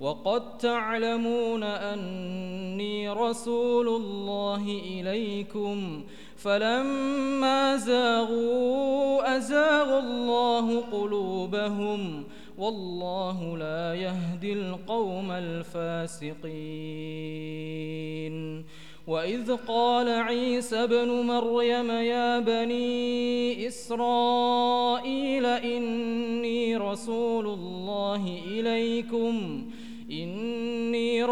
وقد تعلمون أني رسول الله إليكم فلما زاغوا أزاغ الله قلوبهم والله لا يهدي القوم الفاسقين. وإذ قال عيسى ابن مريم يا بني إسرائيل إني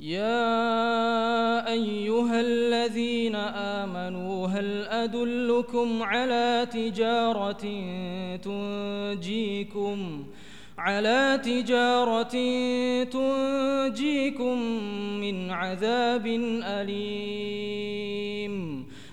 يا أيها الذين آمنوا هل أدلكم على تجارة تنجيكم؟ على تجارة تنجيكم من عذاب أليم.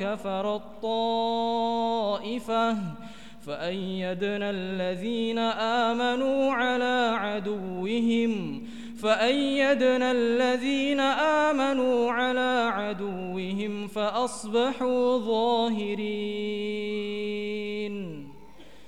وكفرت طائفة فأيدنا الذين آمنوا على عدوهم. فأيدنا الذين آمنوا على عدوهم فأصبحوا ظاهرين.